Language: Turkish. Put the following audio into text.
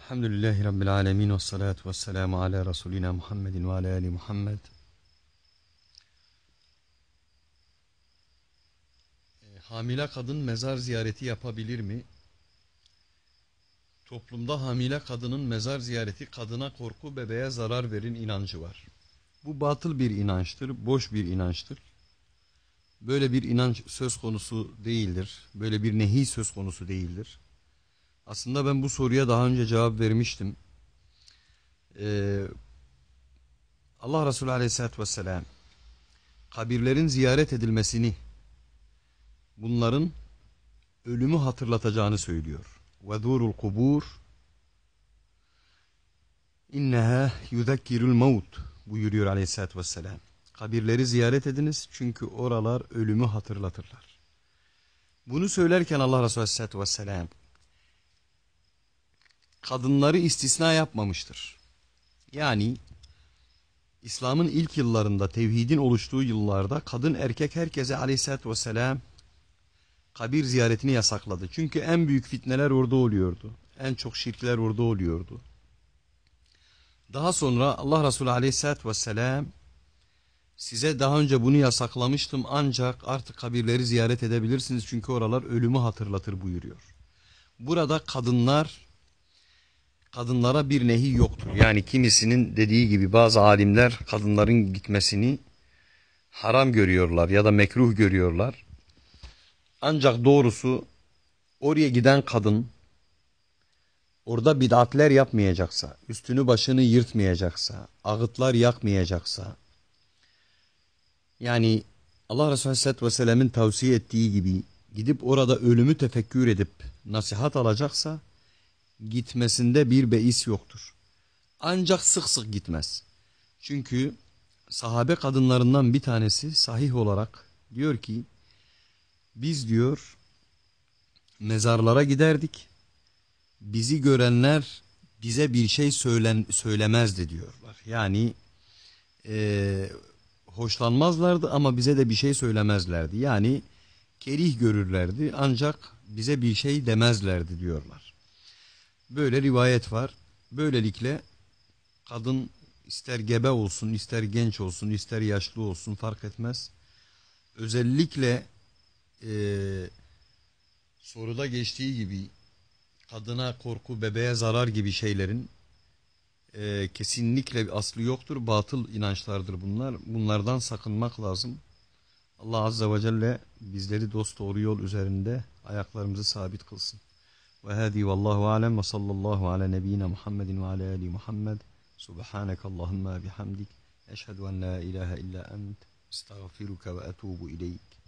Elhamdülillahi Rabbil alemin ve salatu ve selamu ala Resulina Muhammedin ve ala Ali Muhammed. E, Hamile kadın mezar ziyareti yapabilir mi? Toplumda hamile kadının mezar ziyareti kadına korku bebeğe zarar verin inancı var. Bu batıl bir inançtır, boş bir inançtır. Böyle bir inanç söz konusu değildir. Böyle bir nehi söz konusu değildir. Aslında ben bu soruya daha önce cevap vermiştim. Ee, Allah Resulü Aleyhisselatü Vesselam kabirlerin ziyaret edilmesini bunların ölümü hatırlatacağını söylüyor. وَذُورُ الْقُبُورِ اِنَّهَا يُذَكِّرُ الْمَوْتِ buyuruyor Aleyhisselatü Vesselam. Kabirleri ziyaret ediniz çünkü oralar ölümü hatırlatırlar. Bunu söylerken Allah Resulü Aleyhisselatü Vesselam kadınları istisna yapmamıştır. Yani İslam'ın ilk yıllarında tevhidin oluştuğu yıllarda kadın erkek herkese aleyhissalatü vesselam kabir ziyaretini yasakladı. Çünkü en büyük fitneler orada oluyordu. En çok şirkler orada oluyordu. Daha sonra Allah Resulü aleyhissalatü vesselam size daha önce bunu yasaklamıştım ancak artık kabirleri ziyaret edebilirsiniz çünkü oralar ölümü hatırlatır buyuruyor. Burada kadınlar kadınlara bir nehi yoktur. Yani kimisinin dediği gibi bazı alimler kadınların gitmesini haram görüyorlar ya da mekruh görüyorlar. Ancak doğrusu oraya giden kadın orada bid'atler yapmayacaksa, üstünü başını yırtmayacaksa, ağıtlar yakmayacaksa, yani Allah Resulü Aleyhisselatü Vesselam'ın tavsiye ettiği gibi gidip orada ölümü tefekkür edip nasihat alacaksa, gitmesinde bir beis yoktur. Ancak sık sık gitmez. Çünkü sahabe kadınlarından bir tanesi sahih olarak diyor ki biz diyor mezarlara giderdik. Bizi görenler bize bir şey söylen, söylemezdi diyorlar. Yani e, hoşlanmazlardı ama bize de bir şey söylemezlerdi. Yani kerih görürlerdi ancak bize bir şey demezlerdi diyorlar. Böyle rivayet var. Böylelikle kadın ister gebe olsun, ister genç olsun, ister yaşlı olsun fark etmez. Özellikle e, soruda geçtiği gibi kadına korku, bebeğe zarar gibi şeylerin e, kesinlikle aslı yoktur. Batıl inançlardır bunlar. Bunlardan sakınmak lazım. Allah Azze ve Celle bizleri dost doğru yol üzerinde ayaklarımızı sabit kılsın. وهذه والله أعلم وصلى الله على نبينا محمد وعلى آل محمد. سبحانك اللهم بحمدك أشهد أن لا إله إلا أنت أستغفرك وأتوب إليك.